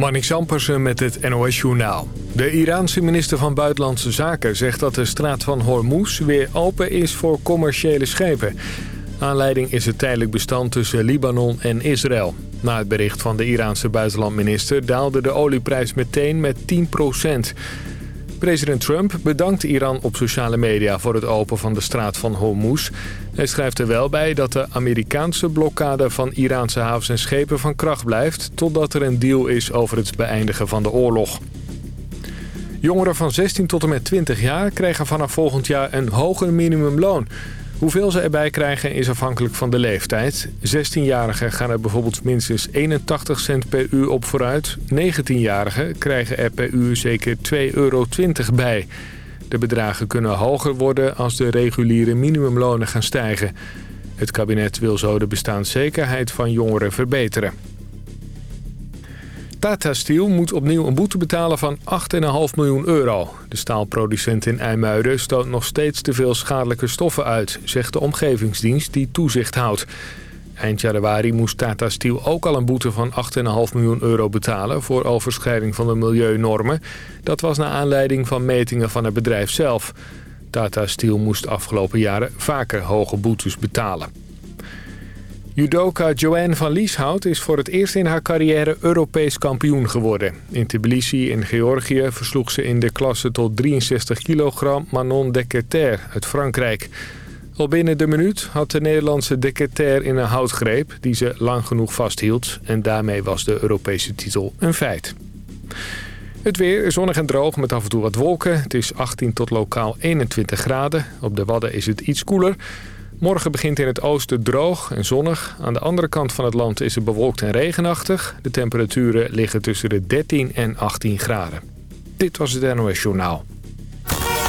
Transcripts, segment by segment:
Marnik Zampersen met het NOS-journaal. De Iraanse minister van Buitenlandse Zaken zegt dat de straat van Hormuz weer open is voor commerciële schepen. Aanleiding is het tijdelijk bestand tussen Libanon en Israël. Na het bericht van de Iraanse buitenlandminister daalde de olieprijs meteen met 10 President Trump bedankt Iran op sociale media voor het open van de straat van Hormuz. Hij schrijft er wel bij dat de Amerikaanse blokkade van Iraanse havens en schepen van kracht blijft... totdat er een deal is over het beëindigen van de oorlog. Jongeren van 16 tot en met 20 jaar krijgen vanaf volgend jaar een hoger minimumloon... Hoeveel ze erbij krijgen is afhankelijk van de leeftijd. 16-jarigen gaan er bijvoorbeeld minstens 81 cent per uur op vooruit. 19-jarigen krijgen er per uur zeker 2,20 euro bij. De bedragen kunnen hoger worden als de reguliere minimumlonen gaan stijgen. Het kabinet wil zo de bestaanszekerheid van jongeren verbeteren. Tata Steel moet opnieuw een boete betalen van 8,5 miljoen euro. De staalproducent in IJmuiden stoot nog steeds te veel schadelijke stoffen uit... zegt de omgevingsdienst die toezicht houdt. Eind januari moest Tata Steel ook al een boete van 8,5 miljoen euro betalen... voor overschrijding van de milieunormen. Dat was naar aanleiding van metingen van het bedrijf zelf. Tata Steel moest afgelopen jaren vaker hoge boetes betalen. Judoka Joanne van Lieshout is voor het eerst in haar carrière Europees kampioen geworden. In Tbilisi in Georgië versloeg ze in de klasse tot 63 kilogram Manon Dequeter uit Frankrijk. Al binnen de minuut had de Nederlandse Dequeter in een houtgreep die ze lang genoeg vasthield. En daarmee was de Europese titel een feit. Het weer zonnig en droog met af en toe wat wolken. Het is 18 tot lokaal 21 graden. Op de Wadden is het iets koeler. Morgen begint in het oosten droog en zonnig. Aan de andere kant van het land is het bewolkt en regenachtig. De temperaturen liggen tussen de 13 en 18 graden. Dit was het NOS Journaal.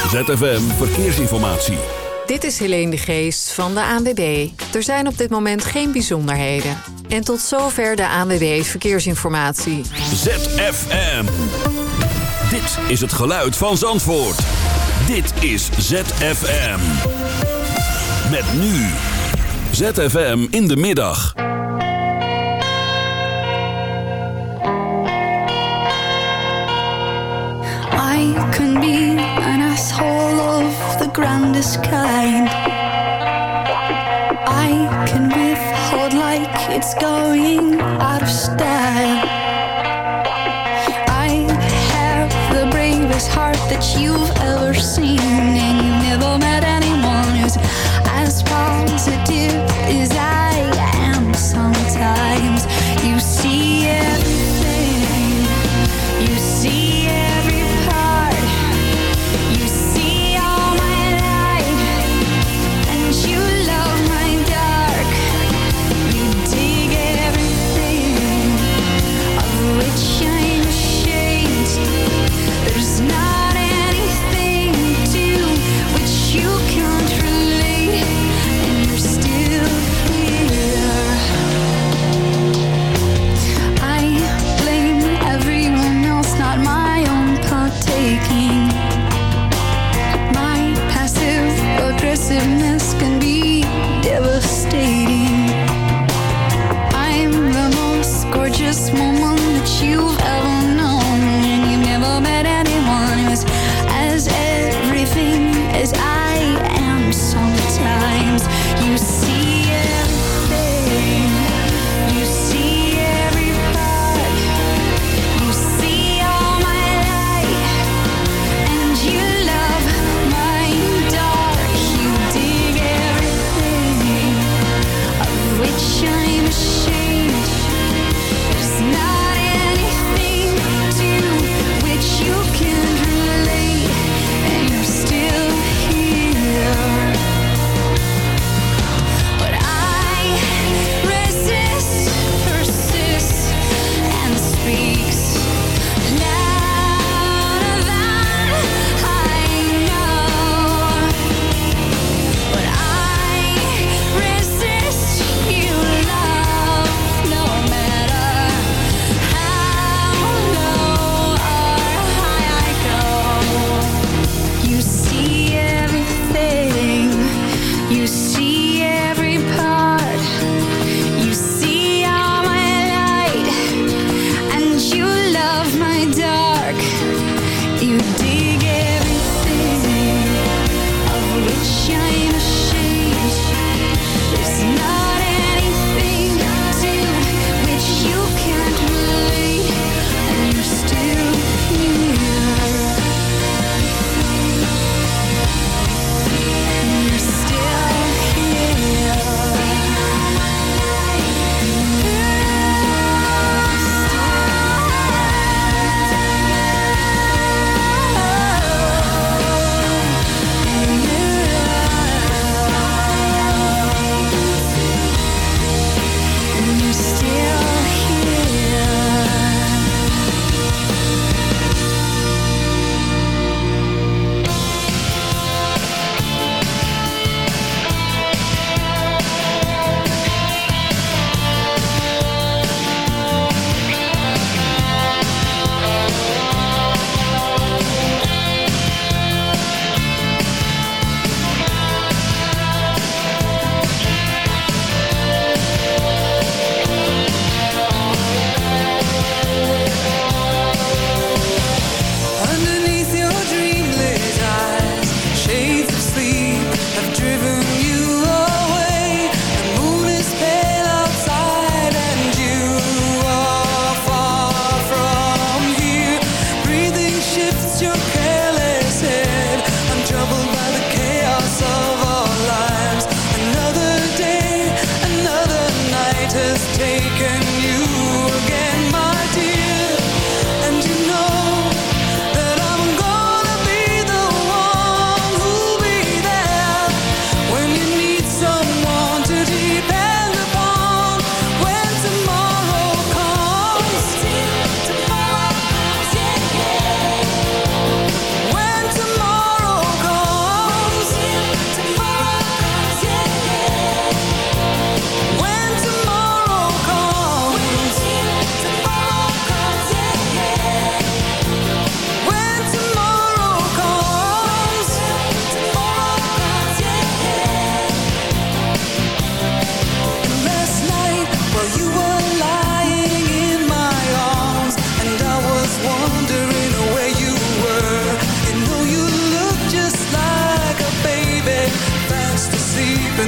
ZFM Verkeersinformatie. Dit is Helene de Geest van de ANWB. Er zijn op dit moment geen bijzonderheden. En tot zover de ANWB Verkeersinformatie. ZFM. Dit is het geluid van Zandvoort. Dit is ZFM. Met nu ZFM in de middag. I can be an asshole of the grandest kind. I can withhold like it's going out of style. I have the bravest heart that you've ever seen, and you've never met as positive as I am sometimes. You see everything,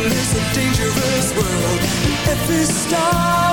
It's a dangerous world. Every star.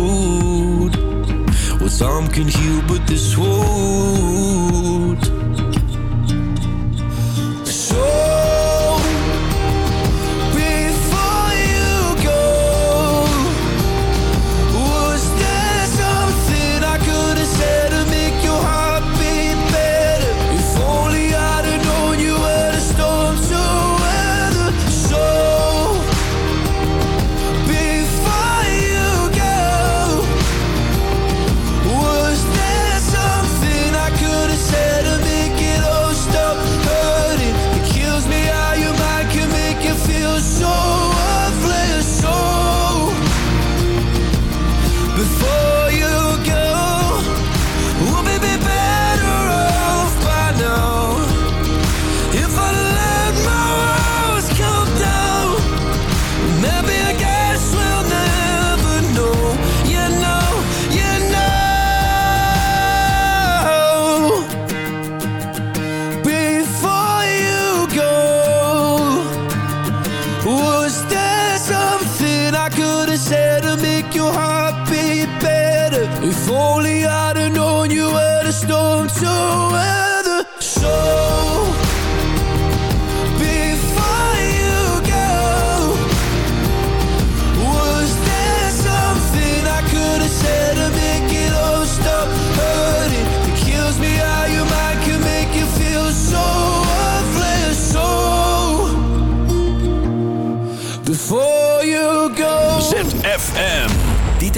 Some can heal, but this wound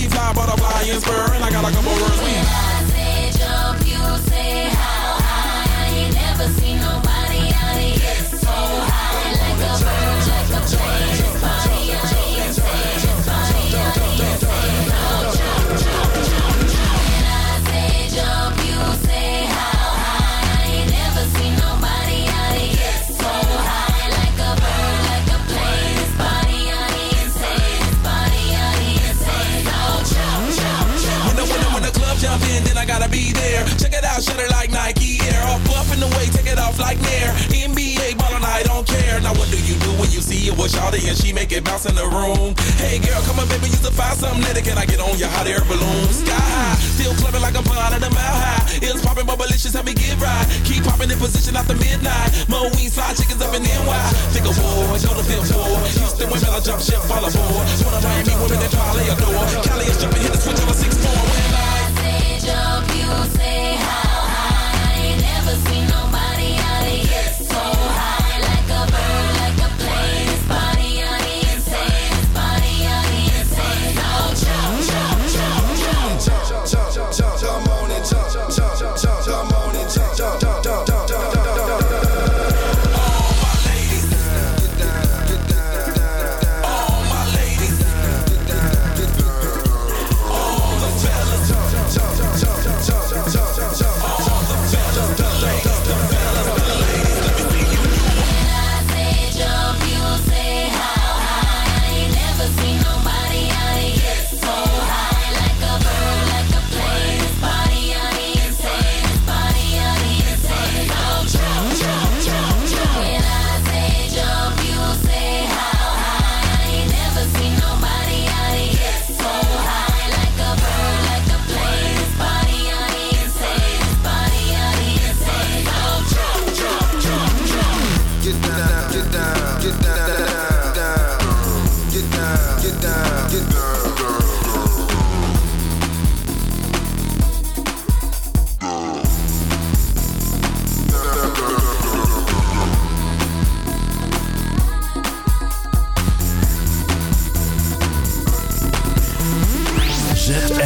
leave high, but I like Nike Air. Up, up in the way, take it off like Nair. NBA ballin', I don't care. Now what do you do when you see it with Shawty and she make it bounce in the room? Hey girl, come on baby, you to find something that can I get on your hot air balloon? Sky high, still clubbing like I'm pond at a mile high. It's popping, but malicious, help me get right. Keep popping in position after midnight. Mo weed side chickens up in NY. Think of war, go to feel for. Houston women, I jump ship, fall aboard. One of Miami women that probably adore. Cali is jumping, hit the switch on a six four. When I say jump, you say how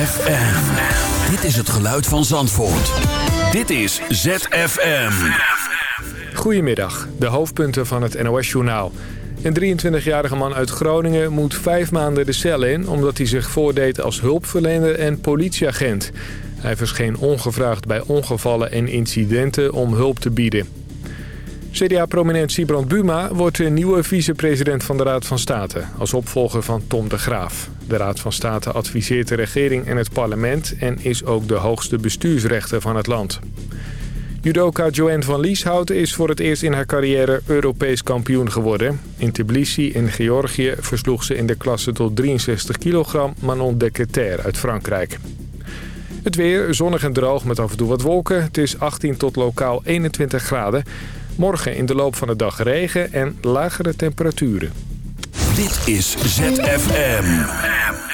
ZFM. Dit is het geluid van Zandvoort. Dit is ZFM. Goedemiddag, de hoofdpunten van het NOS-journaal. Een 23-jarige man uit Groningen moet vijf maanden de cel in... omdat hij zich voordeed als hulpverlener en politieagent. Hij verscheen ongevraagd bij ongevallen en incidenten om hulp te bieden. CDA-prominent Sibrand Buma wordt de nieuwe vicepresident van de Raad van State... als opvolger van Tom de Graaf. De Raad van State adviseert de regering en het parlement... en is ook de hoogste bestuursrechter van het land. Judoka Joanne van Lieshout is voor het eerst in haar carrière Europees kampioen geworden. In Tbilisi in Georgië versloeg ze in de klasse tot 63 kilogram Manon Dequeter uit Frankrijk. Het weer zonnig en droog met af en toe wat wolken. Het is 18 tot lokaal 21 graden. Morgen in de loop van de dag regen en lagere temperaturen. Dit is ZFM.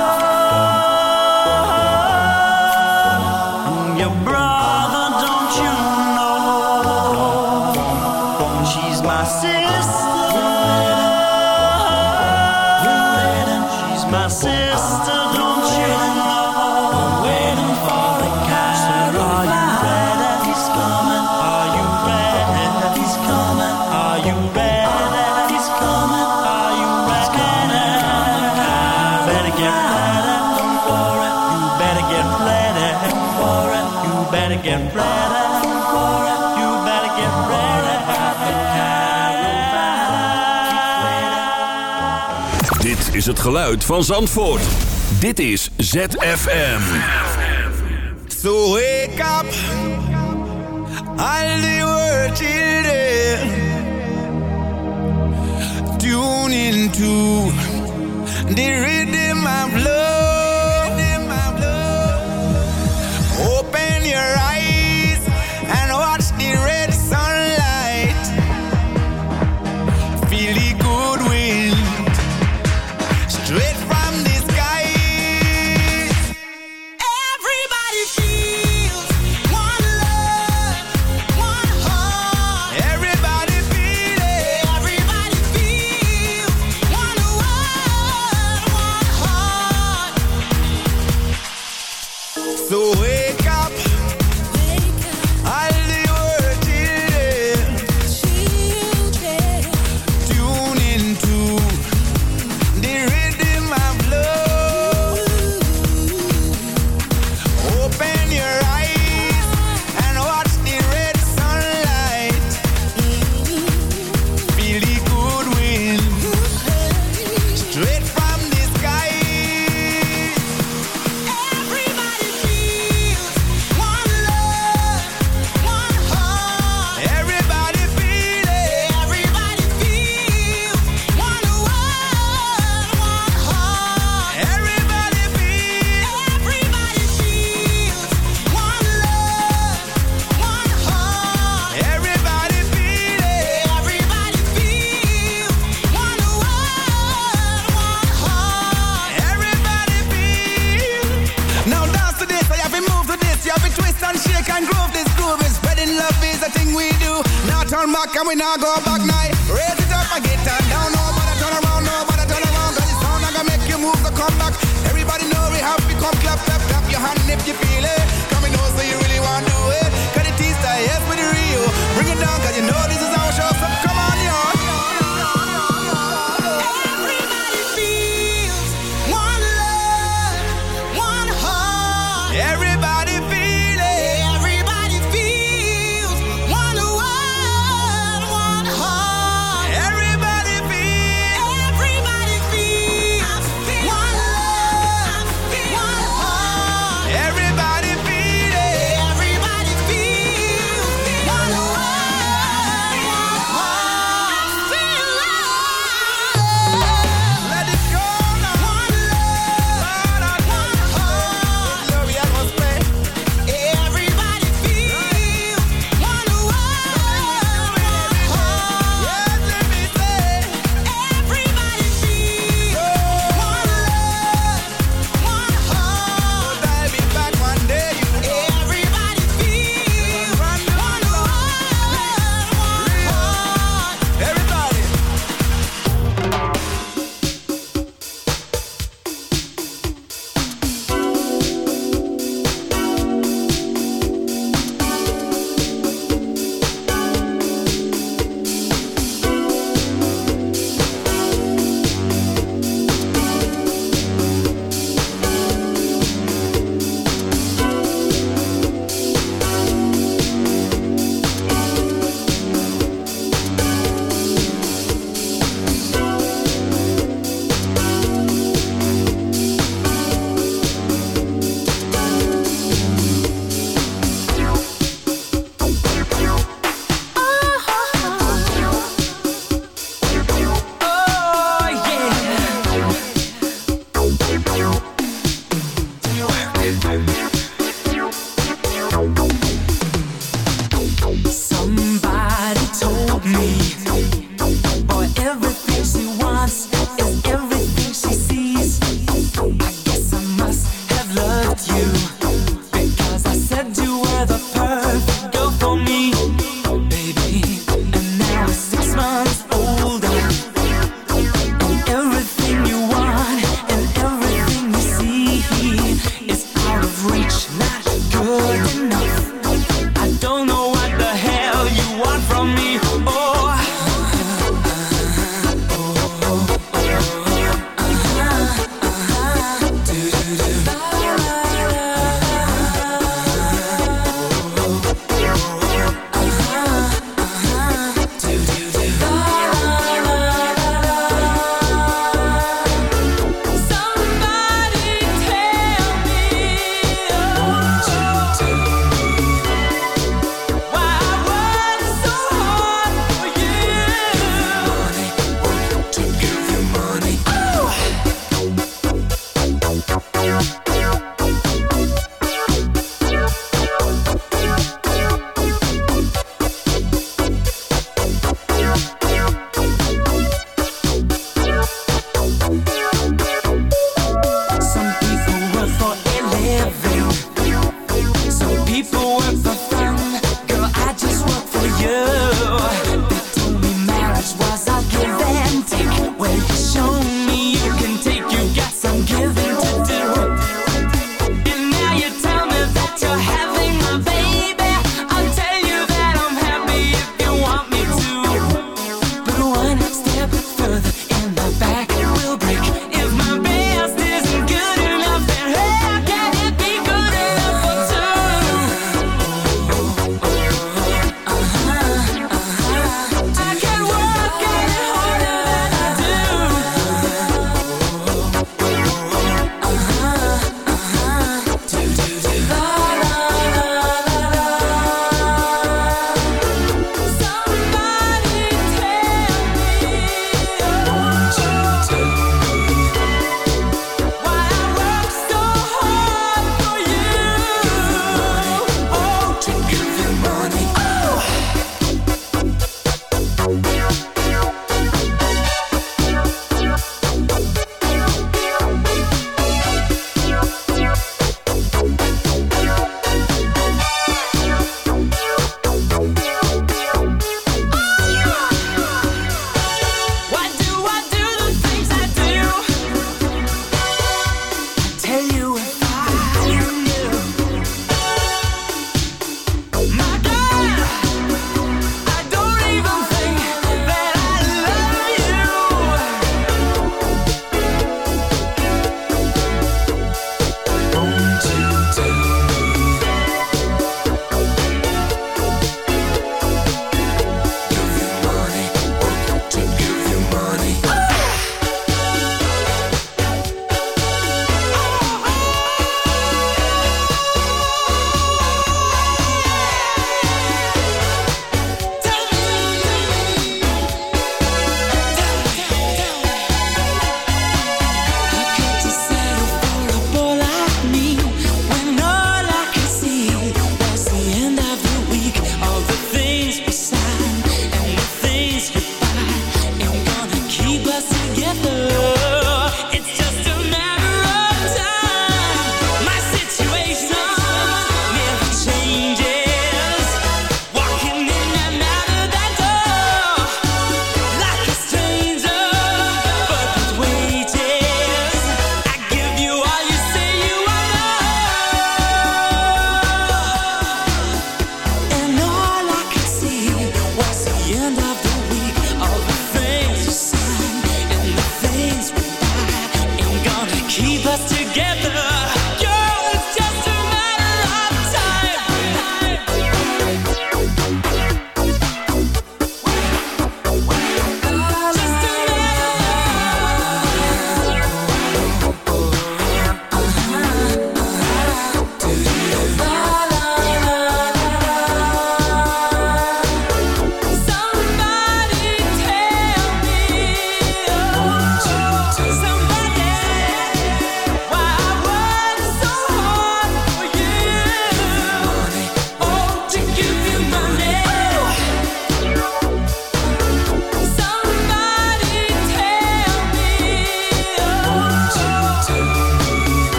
is het geluid van Zandvoort. Dit is ZFM. So wake up, all the world children. Tune into the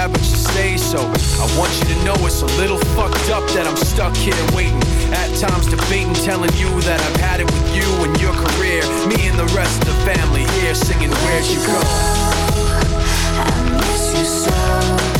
I don't have say. So I want you to know it's a little fucked up that I'm stuck here waiting. At times debating, telling you that I've had it with you and your career. Me and the rest of the family here singing, Where'd you go? I miss you so.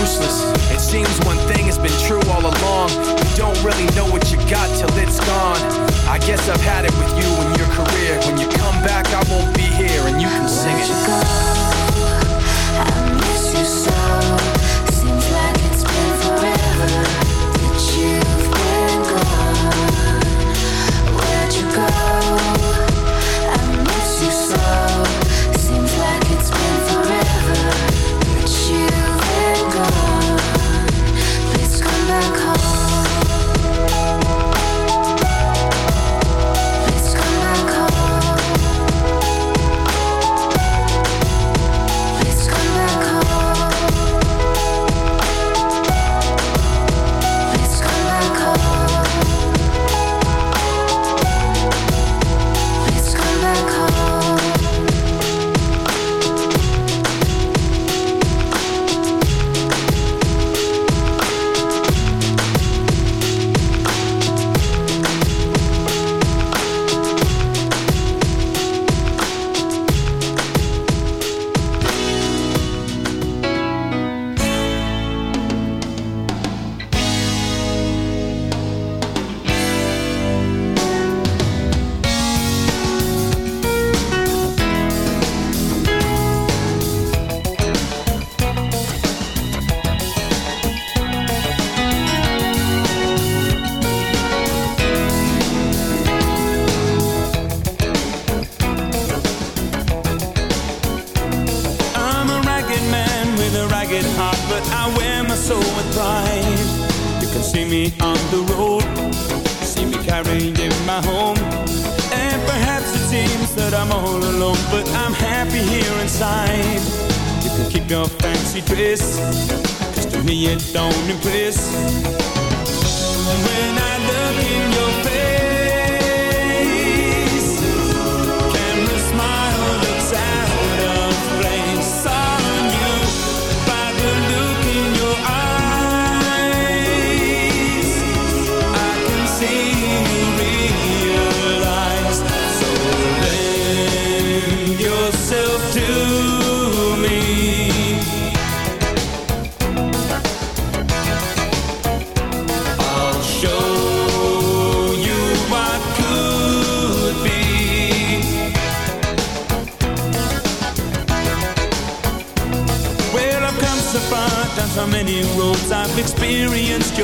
useless. It seems one thing has been true all along. You don't really know what you got till it's gone. I guess I've had it with you and your career. When you come back, I won't be here and you can sing it. You go? I miss you so.